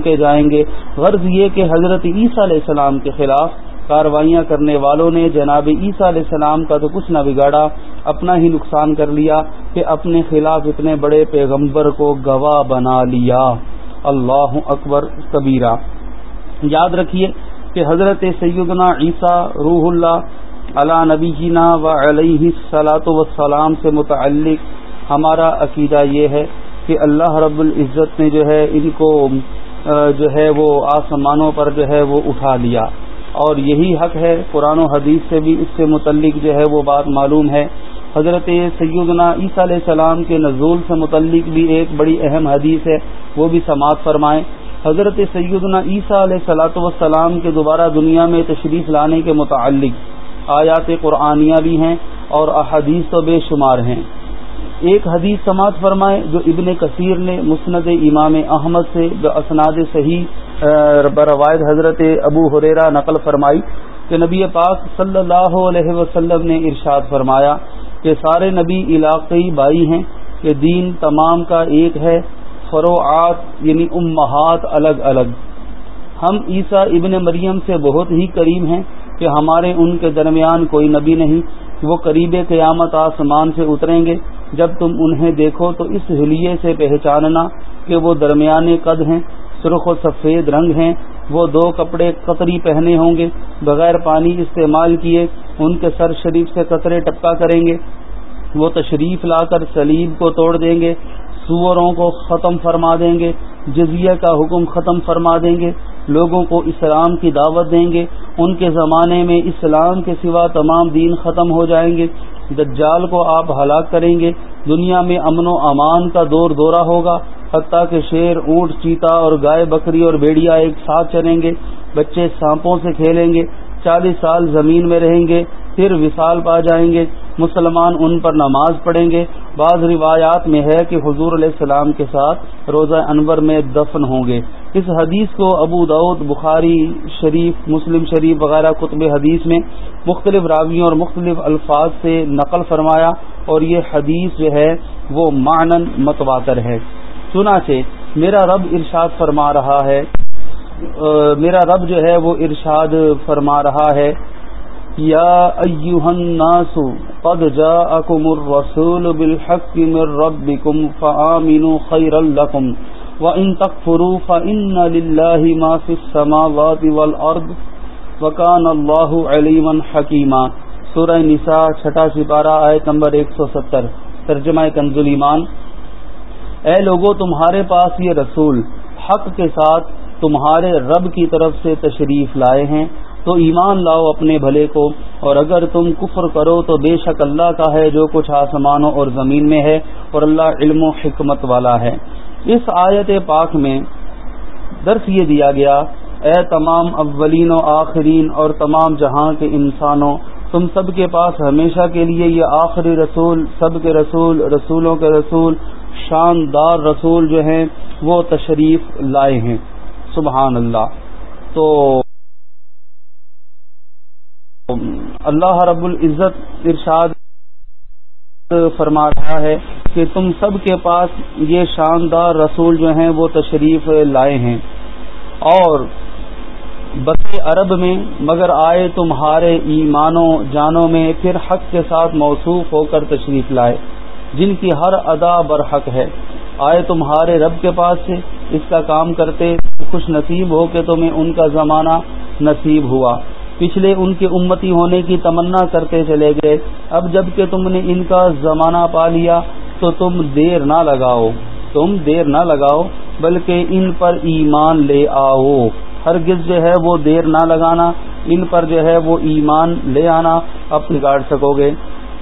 کے جائیں گے۔ غرض یہ کہ حضرت عیسیٰ علیہ السلام کے خلاف کاروائیاں کرنے والوں نے جناب عیسیٰ علیہ السلام کا تو کچھ نہ بگاڑا، اپنا ہی نقصان کر لیا کہ اپنے خلاف اتنے بڑے پیغمبر کو گواہ بنا لیا۔ اللہ اکبر کبیرہ۔ یاد رکھیے کہ حضرت سیدنا عیسیٰ روح اللہ علا نبی جینا و علیہ صلاۃ وسلام سے متعلق ہمارا عقیدہ یہ ہے کہ اللہ رب العزت نے جو ہے ان کو جو ہے وہ آسمانوں پر جو ہے وہ اٹھا لیا۔ اور یہی حق ہے، قرآن و حدیث سے بھی اس سے متعلق جو ہے وہ بات معلوم ہے۔ حضرت سیدنا عیسیٰ علیہ السلام کے نزول سے متعلق بھی ایک بڑی اہم حدیث ہے، وہ بھی سماعت فرمائیں۔ حضرت سیدنا عیسیٰ علیہ صلاۃ والسلام کے دوبارہ دنیا میں تشریف لانے کے متعلق آیات قرآنیہ بھی ہیں اور احادیث تو بے شمار ہیں۔ ایک حدیث سماعت فرمائے جو ابن کثیر نے مسند امام احمد سے اسناد صحیح بروائد حضرت ابو حریرا نقل فرمائی کہ نبی پاک صلی اللہ علیہ وسلم نے ارشاد فرمایا کہ سارے نبی علاقائی بائی ہیں کہ دین تمام کا ایک ہے، فروعات یعنی امہات الگ الگ۔ ہم عیسیٰ ابن مریم سے بہت ہی قریب ہیں کہ ہمارے ان کے درمیان کوئی نبی نہیں، وہ قریب قیامت آسمان سے اتریں گے۔ جب تم انہیں دیکھو تو اس حلیے سے پہچاننا کہ وہ درمیانے قد ہیں، سرخ و سفید رنگ ہیں، وہ دو کپڑے قطری پہنے ہوں گے، بغیر پانی استعمال کیے ان کے سر شریف سے قطرے ٹپکا کریں گے۔ وہ تشریف لا کر سلیب کو توڑ دیں گے، سوروں کو ختم فرما دیں گے، جزیہ کا حکم ختم فرما دیں گے، لوگوں کو اسلام کی دعوت دیں گے، ان کے زمانے میں اسلام کے سوا تمام دین ختم ہو جائیں گے۔ دجال کو آپ ہلاک کریں گے، دنیا میں امن و امان کا دور دورہ ہوگا، حتیٰ کہ شیر، اونٹ، چیتا اور گائے، بکری اور بیڑیا ایک ساتھ چلیں گے، بچے سانپوں سے کھیلیں گے، چالیس سال زمین میں رہیں گے، پھر وصال پا جائیں گے، مسلمان ان پر نماز پڑھیں گے۔ بعض روایات میں ہے کہ حضور علیہ السلام کے ساتھ روزہ انور میں دفن ہوں گے۔ اس حدیث کو ابو دعود بخاری، شریف، مسلم شریف وغیرہ کتب حدیث میں مختلف راویوں اور مختلف الفاظ سے نقل فرمایا اور یہ حدیث جو ہے وہ معنن متواتر ہے۔ چنانچہ میرا رب ارشاد فرما رہا ہے میرا رب جو ہے وہ ارشاد فرما رہا ہے، یا ایوہ الناس قد جاءکم الرسول بالحق من ربکم فآمنوا خیرا لکم۔ وَإِن تَكْفُرُوا فَإِنَّ لِلَّهِ مَا فِي السَّمَاوَاتِ وَالْأَرْضِ وَكَانَ اللَّهُ عَلِيمًا حَكِيمًا۔ سورہ نساء چھٹا سپارہ آیت نمبر 170 ترجمہ کنز ایمان۔ اے لوگوں تمہارے پاس یہ رسول حق کے ساتھ تمہارے رب کی طرف سے تشریف لائے ہیں، تو ایمان لاؤ اپنے بھلے کو۔ اور اگر تم کفر کرو، تو بے شک اللہ کا ہے جو کچھ آسمانوں اور زمین میں ہے، اور اللہ علم و حکمت والا ہے۔ اس آیت پاک میں درس یہ دیا گیا، اے تمام اولین و آخرین اور تمام جہاں کے انسانوں، تم سب کے پاس ہمیشہ کے لیے یہ آخری رسول، سب کے رسول، رسولوں کے رسول، شاندار رسول جو ہیں، وہ تشریف لائے ہیں۔ سبحان اللہ۔ تو اللہ رب العزت ارشاد فرما رہا ہے کہ تم سب کے پاس یہ شاندار رسول جو ہیں وہ تشریف لائے ہیں۔ اور بس عرب میں مگر آئے تمہارے ایمانوں، جانوں میں پھر حق کے ساتھ موصوف ہو کر تشریف لائے، جن کی ہر ادا برحق ہے۔ آئے تمہارے رب کے پاس سے اس کا کام کرتے، خوش نصیب ہو کہ تمہیں ان کا زمانہ نصیب ہوا۔ پچھلے ان کے امتی ہونے کی تمنا کرتے چلے گئے۔ اب جبکہ تم نے ان کا زمانہ پا لیا، تو تم دیر نہ لگاؤ۔ تم دیر نہ لگاؤ، بلکہ ان پر ایمان لے آؤ۔ ہرگز جو ہے وہ دیر نہ لگانا، ان پر جو ہے وہ ایمان لے آنا اب نگاڑ سکو گے۔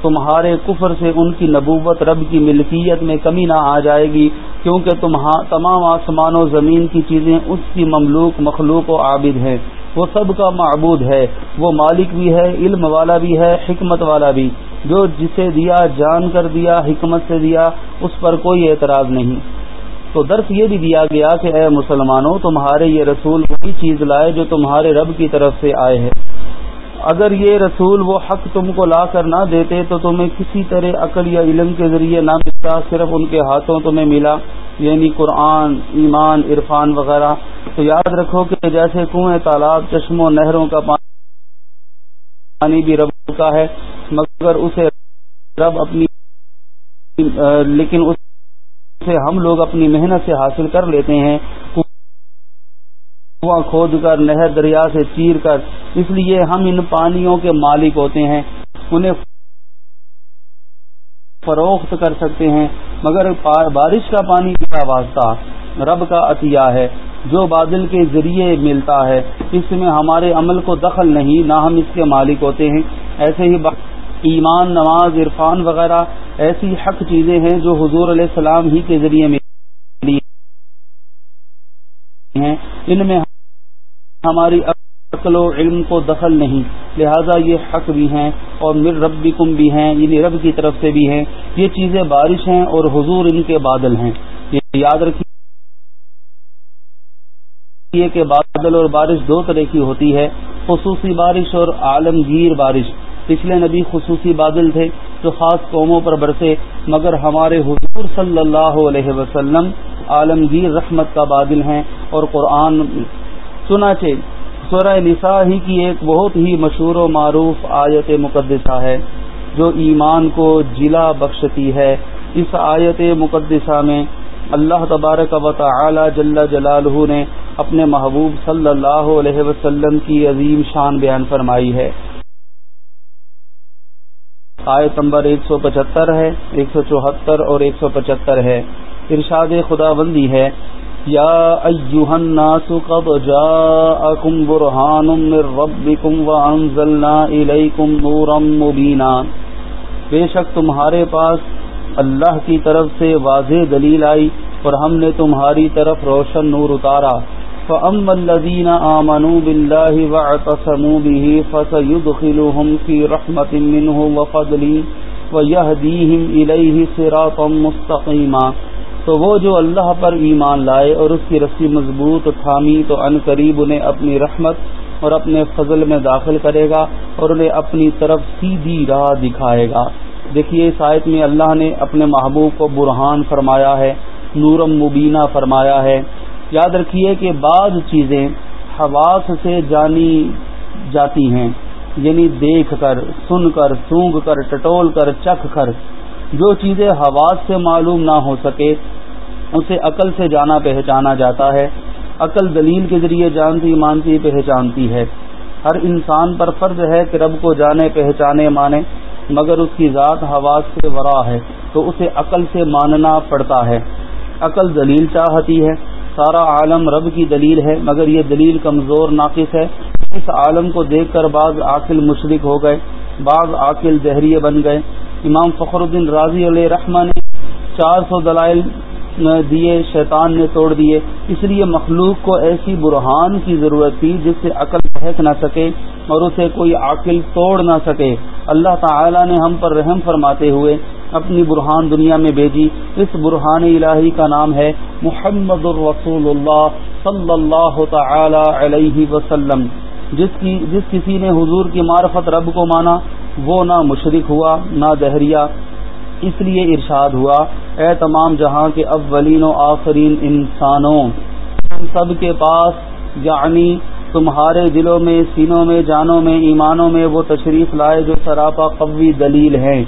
تمہارے کفر سے ان کی نبوت رب کی ملکیت میں کمی نہ آ جائے گی۔ کیونکہ ہاں- تمام آسمان و زمین کی چیزیں اس کی مملوک، مخلوق و عابد ہیں۔ وہ سب کا معبود ہے۔ وہ مالک بھی ہے، علم والا بھی ہے، حکمت والا بھی۔ جو جسے دیا، جان کر دیا، حکمت سے دیا، اس پر کوئی اعتراض نہیں۔ تو درس یہ بھی دیا گیا کہ اے مسلمانوں، تمہارے یہ رسول وہی چیز لائے جو تمہارے رب کی طرف سے آئے ہیں۔ اگر یہ رسول وہ حق تم کو لا کر نہ دیتے تو تمہیں کسی طرح عقل یا علم کے ذریعے نہ ملتا، صرف ان کے ہاتھوں تمہیں ملا یعنی قرآن، ایمان، عرفان وغیرہ۔ تو یاد رکھو کہ جیسے کنویں تالاب، چشموں، نہروں کا پانی بھی رب کا ہے، مگر اسے رب اپنی، لیکن اسے ہم لوگ اپنی محنت سے حاصل کر لیتے ہیں۔ کنواں کھود کر، نہر دریا سے چیر کر اس لیے ہم ان پانیوں کے مالک ہوتے ہیں، انہیں فروخت کر سکتے ہیں۔ مگر بارش کا پانی کا واسطہ رب کا عطیہ ہے، جو بادل کے ذریعے ملتا ہے۔ اس میں ہمارے عمل کو دخل نہیں، نہ ہم اس کے مالک ہوتے ہیں۔ ایسے ہی ایمان، نماز، عرفان وغیرہ ایسی حق چیزیں ہیں جو حضور علیہ السلام ہی کے ذریعے ملی ہیں۔ ان میں ہماری عقل و علم کو دخل نہیں، لہذا یہ حق بھی ہیں اور مر رب بھی ہیں یعنی رب کی طرف سے بھی ہیں۔ یہ چیزیں بارش ہیں اور حضور ان کے بادل ہیں۔ یہ یاد رکھیے کہ بادل اور بارش دو طرح کی ہوتی ہے، خصوصی بارش اور عالمگیر بارش۔ پچھلے نبی خصوصی بادل تھے جو خاص قوموں پر برسے، مگر ہمارے حضور صلی اللہ علیہ وسلم عالمگیر رحمت کا بادل ہیں اور قرآن، چنانچہ سورہ نساء ہی کی ایک بہت ہی مشہور و معروف آیت مقدسہ ہے، جو ایمان کو جلا بخشتی ہے۔ اس آیت مقدسہ میں اللہ تبارک و تعالی جل جلالہ نے اپنے محبوب صلی اللہ علیہ وسلم کی عظیم شان بیان فرمائی ہے۔ آیت نمبر ایک سو پچہتر ہے، ایک سو چوہتر اور ایک سو پچہتر ہے۔ ارشاد خدا بندی ہے یا الناس قد جاءكم برهان من ربكم وانزلنا اليكم نورا مبينا بے شک تمہارے پاس اللہ کی طرف سے واضح دلیل آئی اور ہم نے تمہاری طرف روشن نور اتارا فاما الذين امنوا بالله واعتصموا به فسيدخلهم في رحمه منه وفضل ويهديهم اليه صراطا مستقيما تو وہ جو اللہ پر ایمان لائے اور اس کی رسی مضبوط تھامی تو ان قریب انہیں اپنی رحمت اور اپنے فضل میں داخل کرے گا اور انہیں اپنی طرف سیدھی راہ دکھائے گا۔ دیکھیے، اس آیت میں اللہ نے اپنے محبوب کو برہان فرمایا ہے، نورم مبینہ فرمایا ہے۔ یاد رکھیے کہ بعض چیزیں حواس سے جانی جاتی ہیں یعنی دیکھ کر، سن کر، سونگ کر، ٹٹول کر، چکھ کر۔ جو چیزیں حواس سے معلوم نہ ہو سکے اسے عقل سے جانا پہچانا جاتا ہے۔ عقل دلیل کے ذریعے جانتی، مانتی، پہچانتی ہے۔ ہر انسان پر فرض ہے کہ رب کو جانے، پہچانے، مانے، مگر اس کی ذات حواس سے ورا ہے تو اسے عقل سے ماننا پڑتا ہے۔ عقل دلیل چاہتی ہے۔ سارا عالم رب کی دلیل ہے، مگر یہ دلیل کمزور، ناقص ہے۔ اس عالم کو دیکھ کر بعض عاقل مشرق ہو گئے، بعض عاقل دہریے بن گئے۔ امام فخر الدین راضی علیہ رحمٰ نے چار سو دلائل دیے، شیطان نے توڑ دیے۔ اس لیے مخلوق کو ایسی برہان کی ضرورت تھی جس سے عقل بہک نہ سکے اور اسے کوئی عقل توڑ نہ سکے۔ اللہ تعالی نے ہم پر رحم فرماتے ہوئے اپنی برہان دنیا میں بھیجی۔ اس برہان الہی کا نام ہے محمد الرسول اللہ صلی اللہ تعالی علیہ وسلم۔ جس کی، جس کسی نے حضور کی معرفت رب کو مانا، وہ نہ مشرق ہوا، نہ دہریا اس لیے ارشاد ہوا، اے تمام جہاں کے اولین و آخرین انسانوں تم سب کے پاس یعنی تمہارے دلوں میں، سینوں میں، جانوں میں، ایمانوں میں وہ تشریف لائے جو سراپا قوی دلیل ہیں،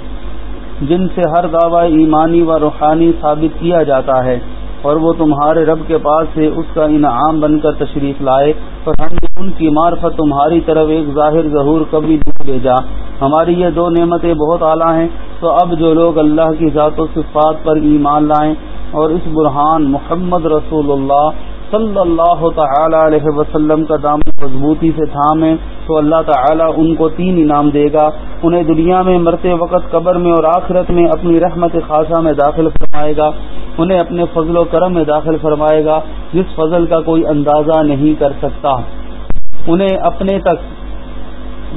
جن سے ہر دعوی ایمانی و روحانی ثابت کیا جاتا ہے۔ اور وہ تمہارے رب کے پاس سے اس کا انعام بن کر تشریف لائے اور ہم نے ان کی معرفت تمہاری طرف ایک ظاہر ظہور کبھی دکھ بھیجا۔ ہماری یہ دو نعمتیں بہت اعلیٰ ہیں، تو اب جو لوگ اللہ کی ذات و صفات پر ایمان لائیں اور اس برہان محمد رسول اللہ صلی اللہ تعالی علیہ وسلم کا دام مضبوطی سے تھامیں، تو اللہ تعالی ان کو تین انعام دے گا۔ انہیں دنیا میں مرتے وقت، قبر میں اور آخرت میں اپنی رحمت خاصہ میں داخل فرمائے گا۔ انہیں اپنے فضل و کرم میں داخل فرمائے گا، جس فضل کا کوئی اندازہ نہیں کر سکتا۔ انہیں اپنے تک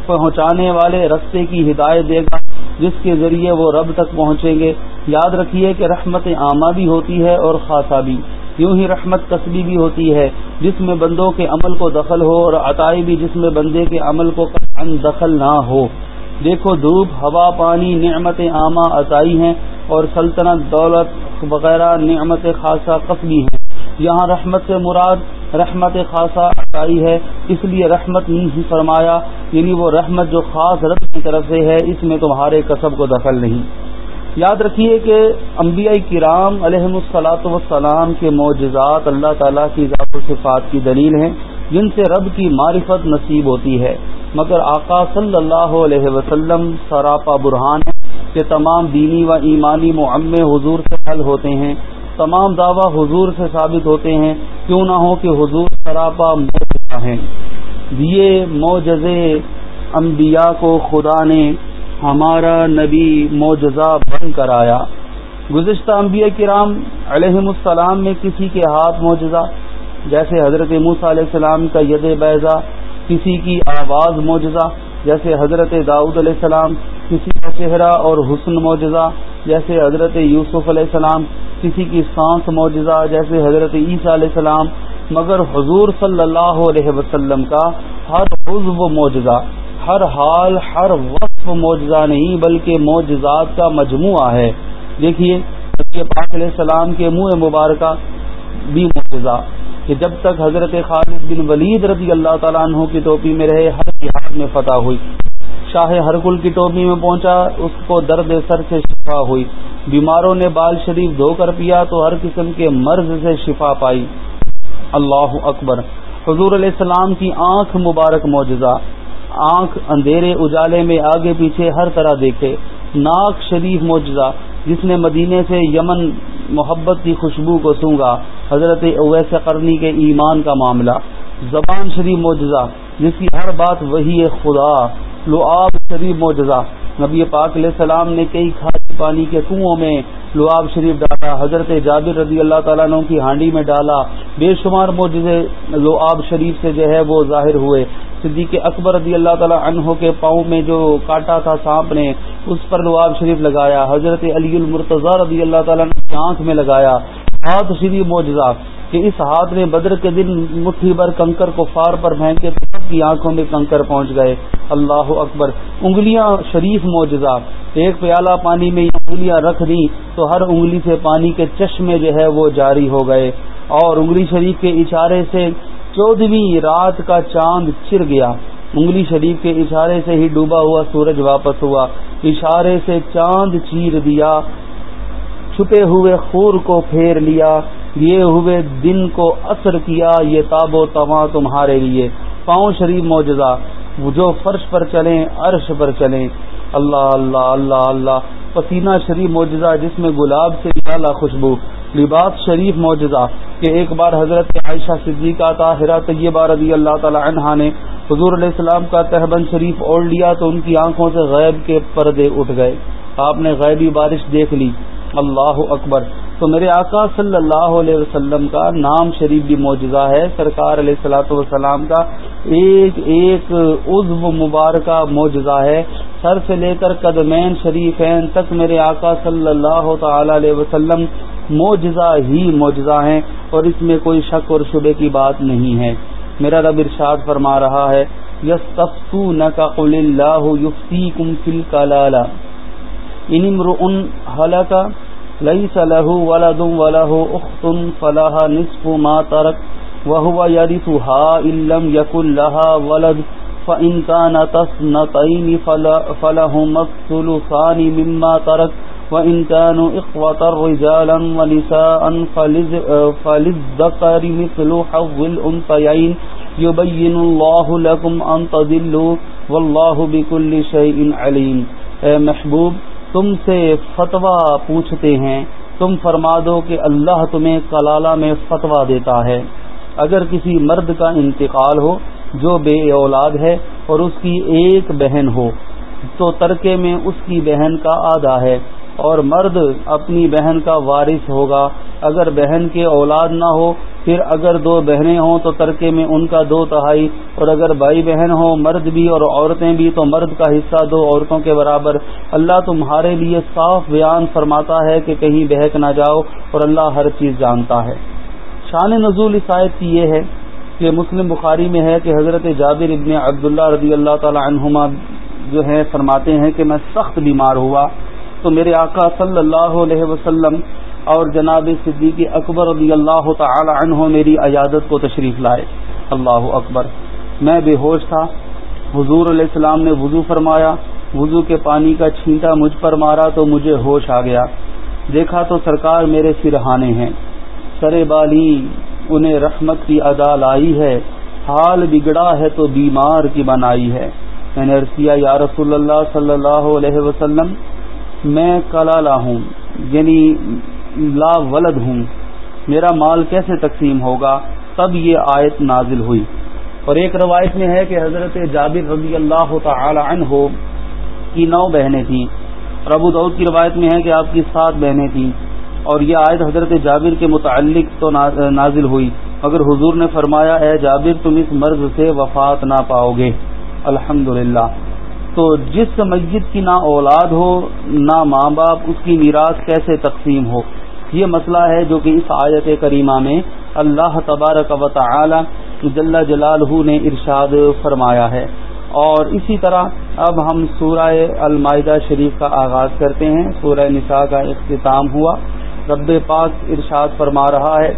پہنچانے والے رستے کی ہدایت دے گا، جس کے ذریعے وہ رب تک پہنچیں گے۔ یاد رکھیے کہ رحمت عامہ بھی ہوتی ہے اور خاصہ بھی۔ یوں ہی رحمت قصبی بھی ہوتی ہے، جس میں بندوں کے عمل کو دخل ہو اور عطائی بھی جس میں بندے کے عمل کو دخل نہ ہو۔ دیکھو دھوپ، ہوا، پانی، نعمت عامہ عطائی ہیں۔ اور سلطنت، دولت وغیرہ نعمت خاصہ قصبی ہیں۔ یہاں رحمت سے مراد رحمت خاصہ عطائی ہے، اس لیے رحمت نہیں فرمایا یعنی وہ رحمت جو خاص رب کی طرف سے ہے، اس میں تمہارے کسب کو دخل نہیں۔ یاد رکھیے کہ انبیاء کرام علیہ السلاۃ وسلام کے معجزات اللہ تعالیٰ کی ذات و صفات کی دلیل ہیں، جن سے رب کی معرفت نصیب ہوتی ہے۔ مگر آقا صلی اللہ علیہ وسلم سراپا برہان ہے کہ تمام دینی و ایمانی معم حضور سے حل ہوتے ہیں، تمام دعویٰ حضور سے ثابت ہوتے ہیں، کیوں نہ ہو کہ حضور سراپا موجودہ ہیں۔ دیے معجز انبیاء کو خدا نے ہمارا نبی معجزہ بن کر آیا۔ گزشتہ انبیاء کرام علیہ السلام میں کسی کے ہاتھ معجزہ، جیسے حضرت موسیٰ علیہ السلام کا ید بیضا، کسی کی آواز معجزہ جیسے حضرت داؤد علیہ السلام، کسی کا چہرہ اور حسن معجزہ، جیسے حضرت یوسف علیہ السلام، کسی کی سانس معجزہ، جیسے حضرت عیسیٰ علیہ السلام۔ مگر حضور صلی اللہ علیہ وسلم کا ہر حزب معجزہ، ہر حال، ہر وقف معجزہ نہیں، بلکہ معجزات کا مجموعہ ہے۔ دیکھیے پاک علیہ السلام کے منہ مبارکہ بھی معجزہ۔ کہ جب تک حضرت خالد بن ولید رضی اللہ تعالیٰ عنہ کی ٹوپی میں رہے، ہر جہاد میں فتح ہوئی۔ شاہ ہرکل کی ٹوپی میں پہنچا، اس کو درد سر سے شفا ہوئی۔ بیماروں نے بال شریف دھو کر پیا تو ہر قسم کے مرض سے شفا پائی۔ اللہ اکبر۔ حضور علیہ السلام کی آنکھ مبارک معجزہ۔ آنکھ اندھیرے اجالے میں آگے پیچھے ہر طرح دیکھے۔ ناک شریف معجزہ، جس نے مدینے سے یمن محبت کی خوشبو کو سونگا حضرت اویس کرنی کے ایمان کا معاملہ۔ زبان شریف معجزہ، جس کی ہر بات وہی خدا۔ لعاب شریف معجزہ۔ نبی پاک علیہ السلام نے کئی کھاد پانی کے کنویں میں لعاب شریف ڈالا۔ حضرت جابر رضی اللہ تعالیٰ عنہ کی ہانڈی میں ڈالا۔ بے شمار معجزے لعاب شریف سے جو ہے وہ ظاہر ہوئے۔ صدیق اکبر رضی اللہ تعالیٰ عنہ کے پاؤں میں جو کاٹا تھا سانپ نے، اس پر لعاب شریف لگایا، حضرت علی المرتضی رضی اللہ تعالیٰ کی آنکھ میں لگایا۔ ہاتھ شریف معجزہ کہ اس ہاتھ نے بدر کے دن مٹھی بھر کنکر کو فار پر پھینکے تو سب کی آنکھوں میں کنکر پہنچ گئے۔ اللہ اکبر۔ انگلیاں شریف معجزہ۔ ایک پیالہ پانی میں انگلیاں رکھ دی تو ہر انگلی سے پانی کے چشمے جو ہے وہ جاری ہو گئے۔ اور انگلی شریف کے اشارے سے چودہویں رات کا چاند چر گیا۔ انگلی شریف کے اشارے سے ہی ڈوبا ہوا سورج واپس ہوا۔ اشارے سے چاند چیر دیا چھپے ہوئے خور کو پھیر لیا۔ یہ ہوئے دن کو اثر کیا، یہ تاب و تما تمہارے لیے۔ پاؤں شریف معجزہ، جو فرش پر چلیں، عرش پر چلیں۔ اللہ اللہ اللہ اللہ۔ پسینہ شریف معجزہ جس میں گلاب سے نکالا خوشبو۔ لباس شریف معجزہ کہ ایک بار حضرت عائشہ صدیقہ طاہرہ طیبہ رضی اللہ تعالی عنہا نے حضور علیہ السلام کا تہبند شریف اوڑھ لیا تو ان کی آنکھوں سے غیب کے پردے اٹھ گئے۔ آپ نے غیبی بارش دیکھ لی۔ اللہ اکبر۔ تو میرے آقا صلی اللہ علیہ وسلم کا نام شریف بھی معجزہ ہے۔ سرکار علیہ السلاۃ والسلام کا ایک ایک عزو مبارکہ معجزہ ہے۔ سر سے لے کر قدمین شریفین تک میرے آقا صلی اللہ تعالی علیہ وسلم معجزہ ہی معجزہ ہیں اور اس میں کوئی شک اور شبے کی بات نہیں ہے۔ میرا رب ارشاد فرما رہا ہے یس تفتو نہ قل اللہ یفتی کم فل کا لالا انمر ان حلقہ ليس له ولد وله أخت فلها نصف ما ترك وهو يرثها إن لم يكن لها ولد فإن كانت اثنتين فلهما الثلثان مما ترك وإن كانوا إخوة رجالا ونساء فللذكر مثل حظ الأنثيين يبين الله لكم أن تضلوا والله بكل شيء عليم اے محبوب، تم سے فتویٰ پوچھتے ہیں، تم فرما دو کہ اللہ تمہیں کلالہ میں فتویٰ دیتا ہے۔ اگر کسی مرد کا انتقال ہو جو بے اولاد ہے اور اس کی ایک بہن ہو، تو ترکے میں اس کی بہن کا آدھا ہے اور مرد اپنی بہن کا وارث ہوگا۔ اگر بہن کے اولاد نہ ہو، پھر اگر دو بہنیں ہوں تو ترکے میں ان کا دو تہائی۔ اور اگر بھائی بہن ہو، مرد بھی اور عورتیں بھی، تو مرد کا حصہ دو عورتوں کے برابر۔ اللہ تمہارے لیے صاف بیان فرماتا ہے کہ کہیں بہک نہ جاؤ اور اللہ ہر چیز جانتا ہے۔ شان نزول عیسائیت کی یہ ہے کہ مسلم بخاری میں ہے کہ حضرت جابر ابن عبداللہ رضی اللہ تعالی عنہما جو ہے فرماتے ہیں کہ میں سخت بیمار ہوا تو میرے آقا صلی اللہ علیہ وسلم اور جناب صدیق اکبر رضی اللہ تعالی عنہ میری عیادت کو تشریف لائے۔ اللہ اکبر۔ میں بے ہوش تھا۔ حضور علیہ السلام نے وضو فرمایا۔ وضو کے پانی کا چھینٹا مجھ پر مارا تو مجھے ہوش آ گیا۔ دیکھا تو سرکار میرے سرہانے ہیں۔ سرے بالی، انہیں رحمت کی ادا لائی ہے۔ حال بگڑا ہے تو بیمار کی بنائی ہے۔ میں نے کیا، یا رسول اللہ صلی اللہ علیہ وسلم، میں کلا ہوں یعنی لا ولد ہوں۔ میرا مال کیسے تقسیم ہوگا؟ تب یہ آیت نازل ہوئی۔ اور ایک روایت میں ہے کہ حضرت جابر رضی اللہ تعالی عنہ کی نو بہنیں تھیں۔ اور ابو دعود کی روایت میں ہے کہ آپ کی سات بہنیں تھیں۔ اور یہ آیت حضرت جابر کے متعلق تو نازل ہوئی۔ مگر حضور نے فرمایا، اے جابر، تم اس مرض سے وفات نہ پاؤ گے الحمد تو جس میت کی نہ اولاد ہو، نہ ماں باپ، اس کی میراث کیسے تقسیم ہو؟ یہ مسئلہ ہے جو کہ اس آیت کریمہ میں اللہ تبارک و تعالی جل جلالہ نے ارشاد فرمایا ہے۔ اور اسی طرح اب ہم سورہ المائدہ شریف کا آغاز کرتے ہیں۔ سورہ نساء کا اختتام ہوا۔ رب پاک ارشاد فرما رہا ہے۔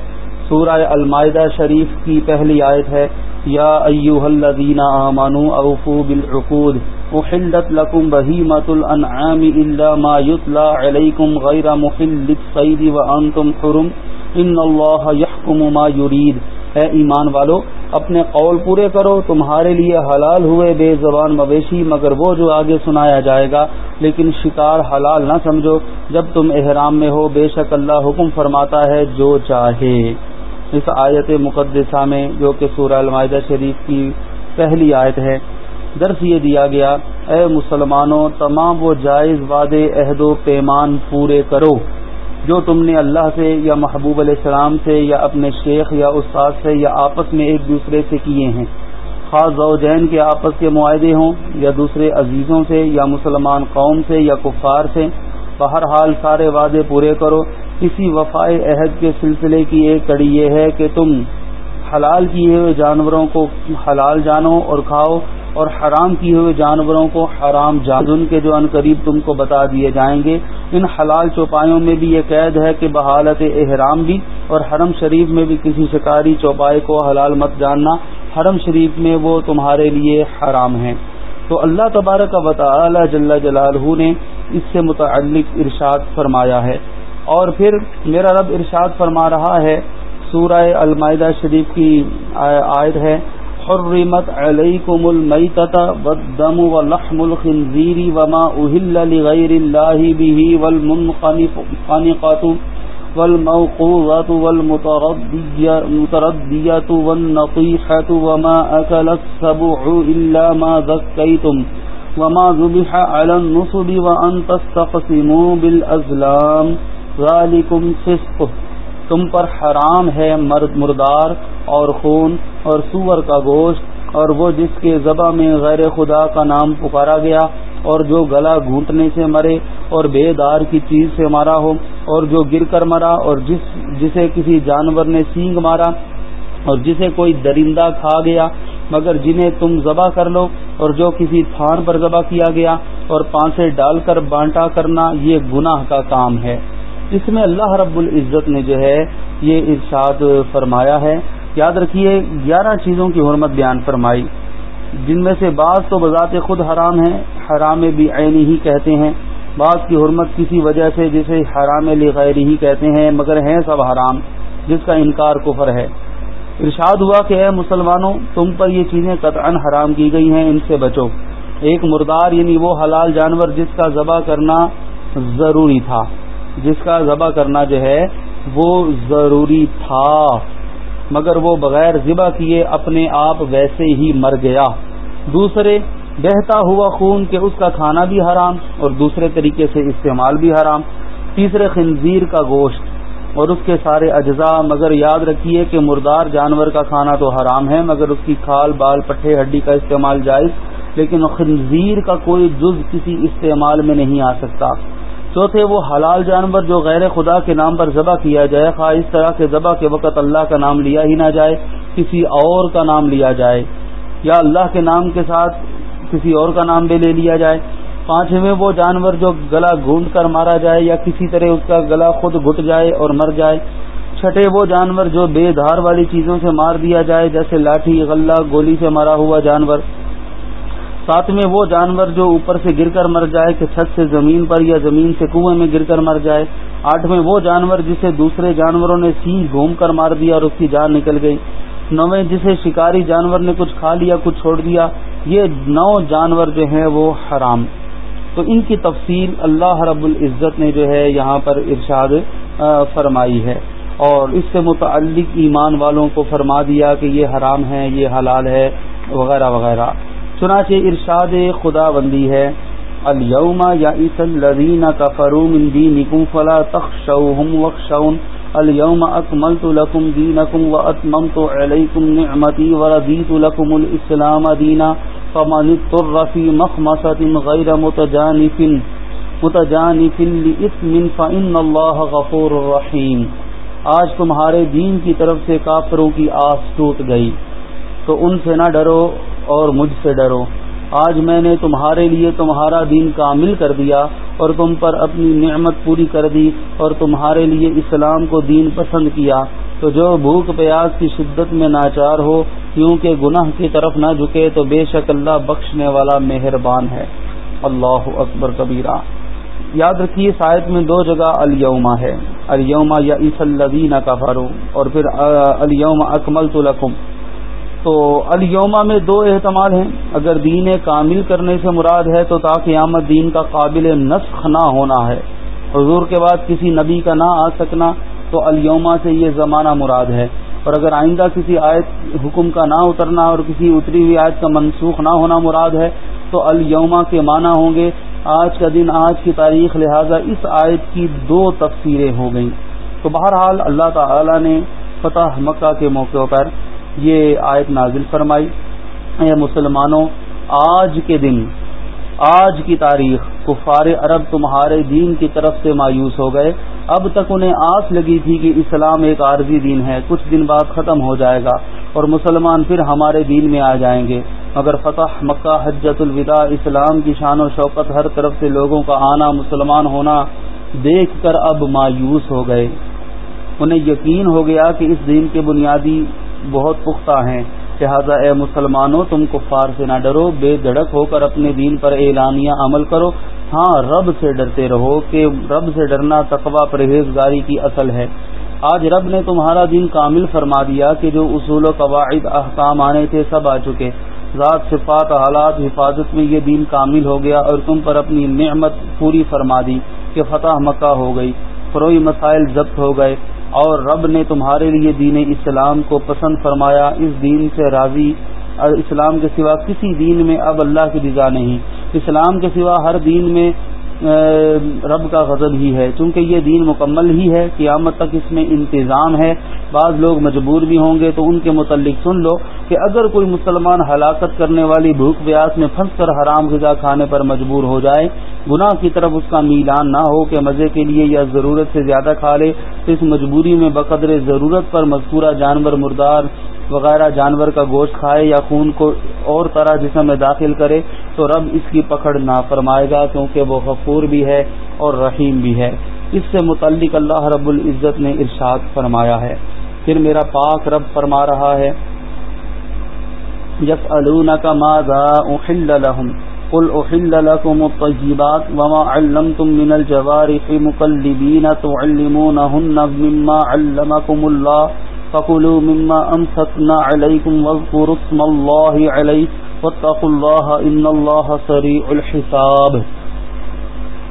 سورہ المائدہ شریف کی پہلی آیت ہے، یا ایوہ الذین آمنوا اوفو بالعقود، احلت لکم بہیمت الانعام الا ما یتلا علیکم غیر محلت الصید وانتم حرم۔ ان اللہ یحکم ما یرید۔ اے ایمان والو اپنے قول پورے کرو، تمہارے لیے حلال ہوئے بے زبان مویشی، مگر وہ جو آگے سنایا جائے گا۔ لیکن شکار حلال نہ سمجھو، جب تم احرام میں ہو، بے شک اللہ حکم فرماتا ہے جو چاہے۔ اس آیت مقدسہ میں، جو کہ سورہ المائدہ شریف کی پہلی آیت ہے، درس یہ دیا گیا، اے مسلمانوں، تمام وہ جائز وعدے، عہد و پیمان پورے کرو۔ جو تم نے اللہ سے یا محبوب علیہ السلام سے یا اپنے شیخ یا استاد سے یا آپس میں ایک دوسرے سے کیے ہیں۔ خاص زوجین کے آپس کے معاہدے ہوں یا دوسرے عزیزوں سے یا مسلمان قوم سے یا کفار سے۔ بہرحال سارے وعدے پورے کرو۔ کسی وفائے عہد کے سلسلے کی ایک کڑی یہ ہے کہ تم حلال کیے ہوئے جانوروں کو حلال جانو اور کھاؤ۔ اور حرام کیے ہوئے جانوروں کو حرام جان کے جو قریب تم کو بتا دیے جائیں گے، ان حلال چوپایوں میں بھی یہ قید ہے کہ بحالت احرام بھی اور حرم شریف میں بھی کسی شکاری چوپائے کو حلال مت جاننا، حرم شریف میں وہ تمہارے لیے حرام ہیں۔ تو اللہ تبارک کا وطالعہ جل جلالہ نے اس سے متعلق ارشاد فرمایا ہے۔ اور پھر میرا رب ارشاد فرما رہا ہے، سورہ المائدہ شریف کی آیت ہے۔ حرمت علیکم المیتة والدم ولحم الخنزیر وما اہل لغیر اللہ به والمنقنقات والموقوضات والمتردیات والنطیحة وما اکل السبع الا ما ذکیتم وما ذبح على النصب وان تستقسموا بالازلام ذالکم فسق تم پر حرام ہے مرد مردار اور خون اور سور کا گوشت، اور وہ جس کے ذبح میں غیر خدا کا نام پکارا گیا، اور جو گلا گھونٹنے سے مرے اور بے دار کی چیز سے مارا ہو، اور جو گر کر مرا اور جس، جسے کسی جانور نے سینگ مارا، اور جسے کوئی درندہ کھا گیا، مگر جنہیں تم ذبح کر لو، اور جو کسی تھان پر ذبح کیا گیا، اور پانسے ڈال کر بانٹا کرنا، یہ گناہ کا کام ہے۔ اس میں اللہ رب العزت نے جو ہے یہ ارشاد فرمایا ہے۔ یاد رکھیے، گیارہ چیزوں کی حرمت بیان فرمائی۔ جن میں سے بعض تو بذات خود حرام ہیں، حرام بھی عینی ہی کہتے ہیں۔ بعض کی حرمت کسی وجہ سے جسے حرام لغیر ہی کہتے ہیں، مگر ہیں سب حرام، جس کا انکار کفر ہے۔ ارشاد ہوا کہ اے مسلمانوں، تم پر یہ چیزیں قطعا حرام کی گئی ہیں، ان سے بچو۔ ایک مردار یعنی وہ حلال جانور جس کا ذبح کرنا ضروری تھا۔ جس کا ذبح کرنا جو ہے وہ ضروری تھا۔ مگر وہ بغیر ذبح کیے اپنے آپ ویسے ہی مر گیا۔ دوسرے، بہتا ہوا خون کہ اس کا کھانا بھی حرام اور دوسرے طریقے سے استعمال بھی حرام۔ تیسرے، خنزیر کا گوشت اور اس کے سارے اجزاء۔ مگر یاد رکھیے کہ مردار جانور کا کھانا تو حرام ہے، مگر اس کی کھال، بال، پٹھے، ہڈی کا استعمال جائز۔ لیکن خنزیر کا کوئی جز کسی استعمال میں نہیں آ سکتا۔ چوتھے وہ حلال جانور جو غیر خدا کے نام پر ذبح کیا جائے، خواہ اس طرح کے ذبح کے وقت اللہ کا نام لیا ہی نہ جائے، کسی اور کا نام لیا جائے۔ یا اللہ کے نام کے ساتھ کسی اور کا نام بھی لے لیا جائے۔ پانچویں وہ جانور جو گلا گونڈ کر مارا جائے یا کسی طرح اس کا گلا خود گھٹ جائے اور مر جائے۔ چھٹے وہ جانور جو بے دھار والی چیزوں سے مار دیا جائے، جیسے لاٹھی، غلہ، گولی سے مرا ہوا جانور۔ ساتویں وہ جانور جو اوپر سے گر کر مر جائے کہ چھت سے زمین پر یا زمین سے کنویں میں گر کر مر جائے، آٹھویں وہ جانور جسے دوسرے جانوروں نے سی گھوم کر مار دیا اور اس کی جان نکل گئی، نویں جسے شکاری جانور نے کچھ کھا لیا، کچھ چھوڑ دیا، یہ نو جانور جو ہیں وہ حرام۔ تو ان کی تفصیل اللہ رب العزت نے جو ہے یہاں پر ارشاد فرمائی ہے۔ اور اس سے متعلق ایمان والوں کو فرما دیا کہ یہ حرام ہے، یہ حلال ہے، وغیرہ وغیرہ۔ چنانچہ ارشاد خدا بندی ہے، اليوم یا عیس الذین کفروا من دینکم فلا تخشوهم وخشون اليوم اکملت لكم دینکم واتممت علیکم نعمتی ورضیت لكم الاسلام دینا فمن اضطر في مخمصة غير متجانف متجانف لإثم، فإن الله غفور رحیم آج تمہارے دین کی طرف سے کافروں کی آس ٹوٹ گئی۔ تو ان سے نہ ڈرو اور مجھ سے ڈرو۔ آج میں نے تمہارے لیے تمہارا دین کامل کر دیا اور تم پر اپنی نعمت پوری کر دی اور تمہارے لیے اسلام کو دین پسند کیا۔ تو جو بھوک پیاز کی شدت میں ناچار ہو، کیونکہ گناہ کی طرف نہ جھکے، تو بے شک اللہ بخشنے والا مہربان ہے۔ اللہ اکبر کبیرہ۔ یاد رکھیے شاید میں دو جگہ الیوما ہے۔ الیوما یا عیس الدین کا اور پھر الیوم اکمل تو لکم۔ تو الیوما میں دو احتمال ہیں۔ اگر دین کامل کرنے سے مراد ہے تو تاکہ آمد دین کا قابل نسخ نہ ہونا ہے۔ حضور کے بعد کسی نبی کا نہ آ سکنا تو الیوما سے یہ زمانہ مراد ہے۔ اور اگر آئندہ کسی آیت حکم کا نہ اترنا اور کسی اتری ہوئی آیت کا منسوخ نہ ہونا مراد ہے تو الیوما کے معنی ہوں گے آج کا دن، آج کی تاریخ، لہذا اس آیت کی دو تفسیریں ہو گئیں۔ تو بہرحال اللہ تعالی نے فتح مکہ کے موقع پر یہ آیت نازل فرمائی۔ اے مسلمانوں، آج کے دن، آج کی تاریخ کفار عرب تمہارے دین کی طرف سے مایوس ہو گئے۔ اب تک انہیں آس لگی تھی کہ اسلام ایک عارضی دین ہے۔ کچھ دن بعد ختم ہو جائے گا اور مسلمان پھر ہمارے دین میں آ جائیں گے۔ مگر فتح مکہ حجت الوداع، اسلام کی شان و شوقت ہر طرف سے لوگوں کا آنا مسلمان ہونا دیکھ کر اب مایوس ہو گئے۔ انہیں یقین ہو گیا کہ اس دین کے بنیادی بہت پختہ ہیں۔ لہٰذا اے مسلمانوں، تم کفار سے نہ ڈرو، بے دھڑک ہو کر اپنے دین پر اعلانیہ عمل کرو۔ ہاں رب سے ڈرتے رہو کہ رب سے ڈرنا تقوا پرہیزگاری کی اصل ہے۔ آج رب نے تمہارا دین کامل فرما دیا کہ جو اصول و قواعد، احکام، آنے تھے سب آ چکے۔ ذات، صفات، حالات، حفاظت میں یہ دین کامل ہو گیا اور تم پر اپنی نعمت پوری فرما دی کہ فتح مکہ ہو گئی۔ فروئی مسائل ضبط ہو گئے۔ اور رب نے تمہارے لیے دین اسلام کو پسند فرمایا، اس دین سے راضی، اور اسلام کے سوا کسی دین میں اب اللہ کی رضا نہیں۔ اسلام کے سوا ہر دین میں رب کا غضب ہی ہے، چونکہ یہ دین مکمل ہی ہے، قیامت تک اس میں انتظام ہے۔ بعض لوگ مجبور بھی ہوں گے، تو ان کے متعلق سن لو کہ اگر کوئی مسلمان ہلاکت کرنے والی بھوک پیاس میں پھنس کر حرام غذا کھانے پر مجبور ہو جائے، گناہ کی طرف اس کا میلان نہ ہو کہ مزے کے لیے یا ضرورت سے زیادہ کھا لے، تو اس مجبوری میں بقدر ضرورت پر مذکورہ جانور مردار وغیرہ جانور کا گوشت کھائے یا خون کو اور طرح جسم میں داخل کرے تو رب اس کی پکڑ نہ فرمائے گا کیونکہ وہ غفور بھی ہے اور رحیم بھی ہے۔ اس سے متعلق اللہ رب العزت نے ارشاد فرمایا ہے۔ پھر میرا پاک رب فرما رہا ہے یس کا ماضا احل لهم؟ قل احل لكم الطيبات وما علمتم من الجوارح مقلبين تعلمونهن مما علمكم الله فكلوا مما امسكنا عليكم واذكروا اسم الله عليه واتقوا الله ان الله سريع الحساب۔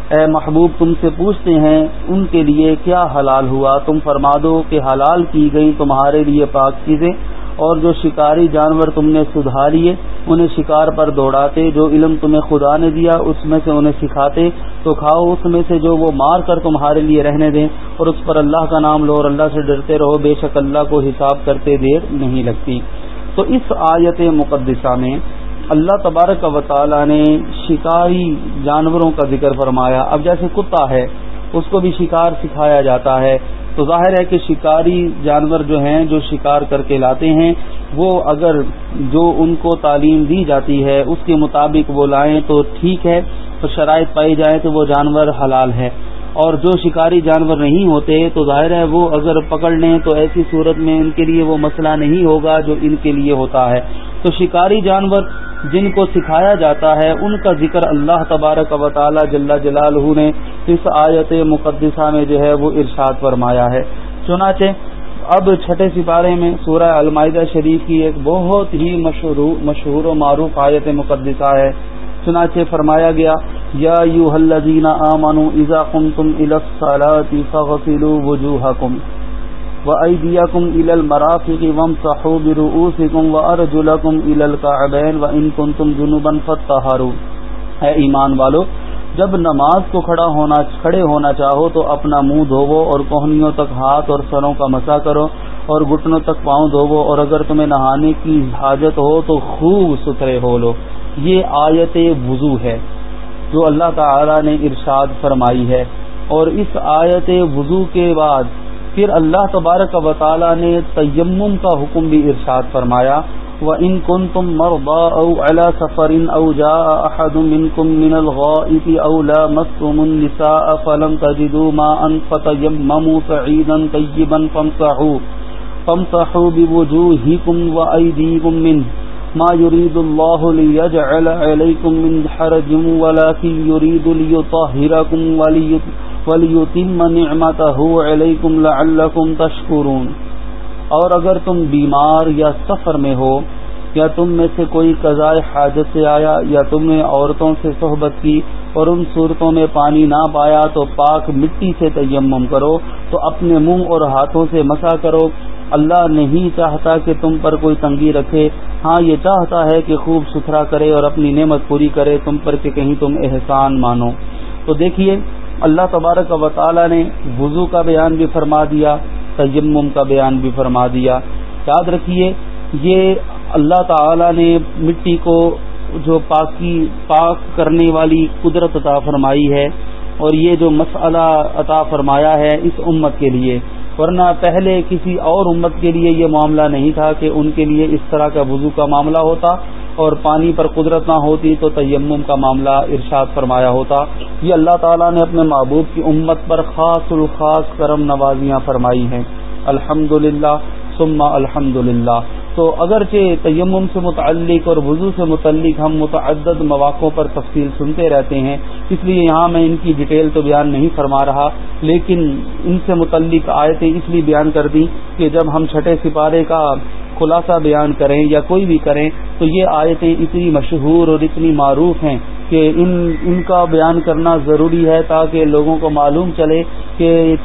اے محبوب، تم سے پوچھتے ہیں ان کے لیے کیا حلال ہوا؟ تم فرما دو کہ حلال کی گئی تمہارے لیے پاک چیزیں۔ اور جو شکاری جانور تم نے سدھا لیے، انہیں شکار پر دوڑاتے، جو علم تمہیں خدا نے دیا، اس میں سے انہیں سکھاتے، تو کھاؤ اس میں سے جو وہ مار کر تمہارے لیے رہنے دیں، اور اس پر اللہ کا نام لو اور اللہ سے ڈرتے رہو، بے شک اللہ کو حساب کرتے دیر نہیں لگتی۔ تو اس آیت مقدسہ میں اللہ تبارک و تعالی نے شکاری جانوروں کا ذکر فرمایا۔ اب جیسے کتا ہے، اس کو بھی شکار سکھایا جاتا ہے۔ تو ظاہر ہے کہ شکاری جانور جو ہیں جو شکار کر کے لاتے ہیں، وہ اگر جو ان کو تعلیم دی جاتی ہے، اس کے مطابق وہ لائیں تو ٹھیک ہے شرائط پائی جائے تو وہ جانور حلال ہے۔ اور جو شکاری جانور نہیں ہوتے، تو ظاہر ہے وہ اگر پکڑ لیں تو ایسی صورت میں ان کے لیے وہ مسئلہ نہیں ہوگا جو ان کے لیے ہوتا ہے۔ تو شکاری جانور جن کو سکھایا جاتا ہے، ان کا ذکر اللہ تبارک و تعالی جل جلال نے اس آیت مقدسہ میں جو ہے وہ ارشاد فرمایا ہے۔ چنانچہ اب چھٹے سپارے میں سورہ المائدہ شریف کی ایک بہت ہی مشہور و معروف آیت مقدسہ ہے۔ چنانچہ فرمایا گیا، یا یو الذین آمنوا اذا قمتم الى الصلاة فغسلوا وجوهکم وأيديكم إلى المرافق وامسحوا برؤوسكم وأرجلكم إلى الكعبين وإن كنتم جنوبا فاتطهروا اے ایمان والو، جب نماز کو کھڑا ہونا، کھڑے ہونا چاہو تو اپنا منہ دھوو اور کوہنیوں تک ہاتھ اور سروں کا مسا کرو اور گٹنوں تک پاؤں دھوو اور اگر تمہیں نہانے کی حاجت ہو تو خوب ستھرے ہو لو۔ یہ آیت وضو ہے جو اللہ تعالی نے ارشاد فرمائی ہے اور اس آیت وضو کے بعد پھر اللہ تبارک و تعالی نے تیمم کا حکم بھی ارشاد فرمایا و ان وَإِن كُنتُم مَرْضَىٰ أَوْ عَلَىٰ سَفَرٍ أَوْ جَاءَ أَحَدٌ مِّنكُم مِّنَ الْغَائِطِ أَوْ لَامَسْتُمُ النِّسَاءَ فَلَمْ تَجِدُوا مَاءً فَتَيَمَّمُوا صَعِيدًا طَيِّبًا فَامْسَحُوا فَامْسَحُوا بِوُجُوهِكُمْ وَأَيْدِيكُم مِّنْهُ. ما يريد الله ليجعل عليكم من حرج، ولكن يريد ليطهركم وليطهركم وليتم نعمته عليكم لعلكم تشكرون۔ اور اگر تم بیمار یا سفر میں ہو، یا تم میں سے کوئی قضاء حاجت سے آیا، یا تم نے عورتوں سے صحبت کی اور ان صورتوں میں پانی نہ پایا تو پاک مٹی سے تیمم کرو، تو اپنے منہ اور ہاتھوں سے مسا کرو۔ اللہ نہیں چاہتا کہ تم پر کوئی تنگی رکھے۔ ہاں یہ چاہتا ہے کہ خوب ستھرا کرے اور اپنی نعمت پوری کرے، تم پر کہ کہیں تم احسان مانو۔ تو دیکھیے اللہ تبارک و تعالی نے وضو کا بیان بھی فرما دیا، تیمم کا بیان بھی فرما دیا۔ یاد رکھیے، یہ اللہ تعالی نے مٹی کو جو پاکی، پاک کرنے والی قدرت عطا فرمائی ہے اور یہ جو مسئلہ عطا فرمایا ہے اس امت کے لیے۔ ورنہ پہلے کسی اور امت کے لیے یہ معاملہ نہیں تھا کہ ان کے لیے اس طرح کا وضو کا معاملہ ہوتا۔ اور پانی پر قدرت نہ ہوتی تو تیمم کا معاملہ ارشاد فرمایا ہوتا۔ یہ اللہ تعالیٰ نے اپنے محبوب کی امت پر خاص الخاص کرم نوازیاں فرمائی ہیں۔ الحمد للہ سما الحمد للہ تو اگرچہ تیمم سے متعلق اور وضو سے متعلق ہم متعدد مواقع پر تفصیل سنتے رہتے ہیں، اس لیے یہاں میں ان کی ڈیٹیل تو بیان نہیں فرما رہا، لیکن ان سے متعلق آیتیں اس لیے بیان کر دی کہ جب ہم چھٹے سپارے کا خلاصہ بیان کریں یا کوئی بھی کریں، تو یہ آیتیں اتنی مشہور اور اتنی معروف ہیں کہ ان ان کا بیان کرنا ضروری ہے تاکہ لوگوں کو معلوم چلے کہ